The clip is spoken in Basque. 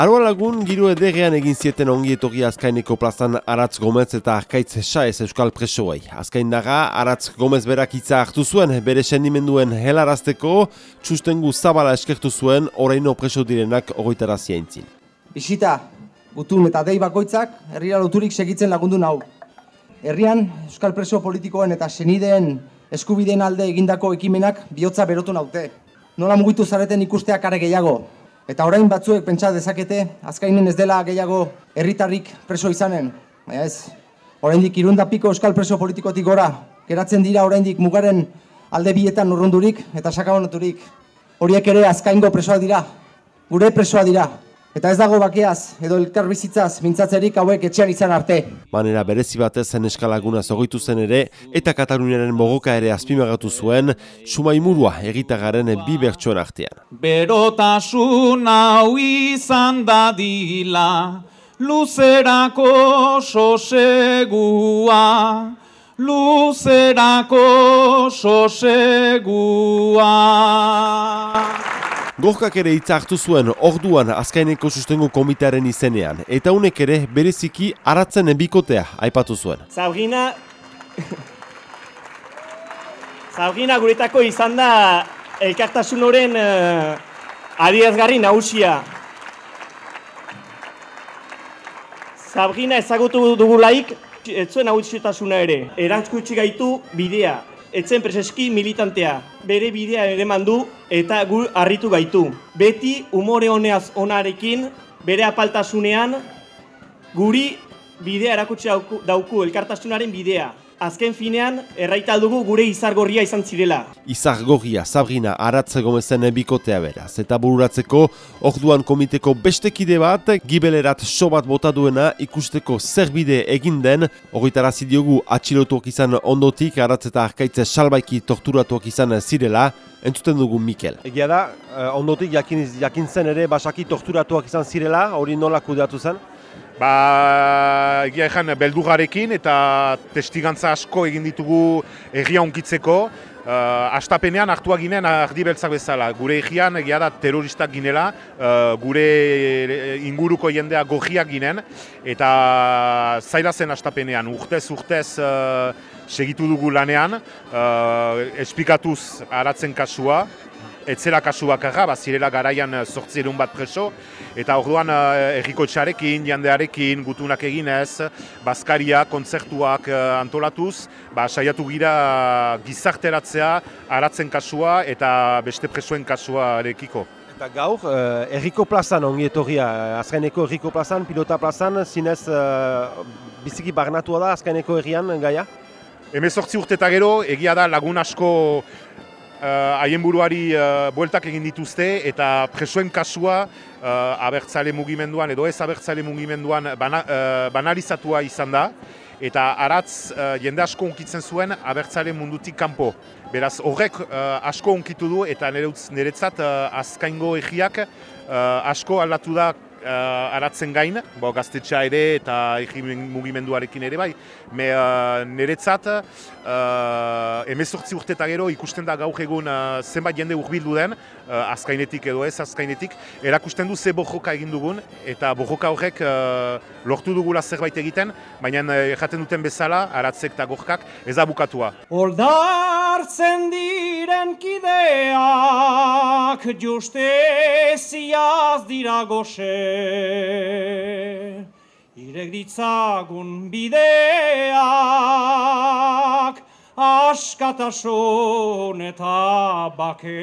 Aroa lagun, giro ederrean egin zieten ongi etorri azkaineko plazan Aratz Gomez eta Arkaitz Saez Euskal Presoei. Azkain daga, Aratz Gomez berak hitza hartu zuen, bere sendimenduen helarazteko, txustengu zabala eskertu zuen, oraino preso direnak ogoitara zientzin. Bisita, gutun eta dei bakoitzak, herrira loturik segitzen lagundu nau. Herrian, Euskal Preso politikoen eta senideen eskubideen alde egindako ekimenak bihotza berotu naute. Nola mugitu zareten ikusteak are gehiago, Eta orain batzuek pentsa dezakete, azkainen ez dela gehiago herritarrik preso izanen. Baina ez, oraindik irundapiko euskal preso politikotik gora, geratzen dira oraindik mugaren alde bietan urrundurik eta sakabonoturik. Horiek ere azkaingo presoa dira, gure presoa dira. Eta ez dago bakeaz, edo elkar bizitzaz, mintzatzerik hauek etxean izan arte. Manera berezi batez zen eskalaguna zogitu zen ere, eta Kataluniaren mogoka ere azpimagatu zuen, sumaimurua egitagaren bi bertsoen artean. Berotasun hau izan dadila, luzerako sosegua, luzerako sosegua. Gorkak ere hitza hartu zuen orduan azkaineko sustengo komitearen izenean, eta unek ere bereziki aratzen bikotea aipatu zuen. Zaugina... Zaugina guretako izan da elkartasun horren uh, adiazgarri nausia. Zaugina ezagutu dugulaik, ez zuen ere. Erantzkutsi gaitu bidea, etzen preseski militantea, bere bidea ere mandu eta gu harritu gaitu. Beti umore honeaz onarekin, bere apaltasunean, guri bidea erakutsi dauku, elkartasunaren bidea azken finean erraita dugu gure izargorria izan zirela. Izargorria, Sabrina, aratze gomezen bikotea beraz. Eta bururatzeko, orduan komiteko bestekide bat, gibelerat so bat bota duena ikusteko zerbide egin den, horretara zidiogu atxilotuak izan ondotik, aratze eta arkaitze salbaiki torturatuak izan zirela, entzuten dugu Mikel. Egia da, eh, ondotik jakin, jakin zen ere basaki torturatuak izan zirela, hori nola kudeatu zen? Ba, egia ezan, beldugarekin eta testigantza asko egin ditugu egia onkitzeko. Uh, astapenean hartua ginen ardi beltzak bezala. Gure egian egia da terroristak ginela, uh, gure inguruko jendea gogiak ginen, eta zaila zen astapenean, urtez, urtez uh, segitu dugu lanean, uh, esplikatuz aratzen kasua, etzela kasu bakarra, bazirela garaian sortzerun bat preso, eta orduan uh, erriko txarekin, jandearekin, gutunak eginez, bazkaria, kontzertuak uh, antolatuz, ba, saiatu gira gizarteratzea, aratzen kasua eta beste presoen kasua erekiko. Eta gaur, uh, erriko plazan ongi etorria, azkaineko erriko plazan, pilota plazan, zinez uh, biziki barnatua da azkaineko errian gaia? Hemezortzi urte eta gero, egia da lagun asko Eh, haien buruari uh, bueltak egin dituzte eta presoen kasua uh, abertzale mugimenduan edo ez abertzale mugimenduan bana, banalizatua izan da eta aratz uh, jende asko unkitzen zuen abertzale mundutik kanpo. Beraz horrek asko unkitu du eta niretzat uh, azkaingo egiak asko aldatu da uh, aratzen gain, bo, gaztetxa ere eta egimen mugimenduarekin ere bai, me uh, niretzat uh, emezortzi urte eta gero ikusten da gaur egun uh, zenbat jende urbildu den, uh, azkainetik edo ez azkainetik, erakusten du ze bojoka egin dugun, eta bojoka horrek uh, lortu dugula zerbait egiten, baina jaten duten bezala, aratzek eta gorkak, ez da bukatua. Oldartzen diren kideak justeziaz dira goxe, Irek ditzagun bideak askatasun eta bake.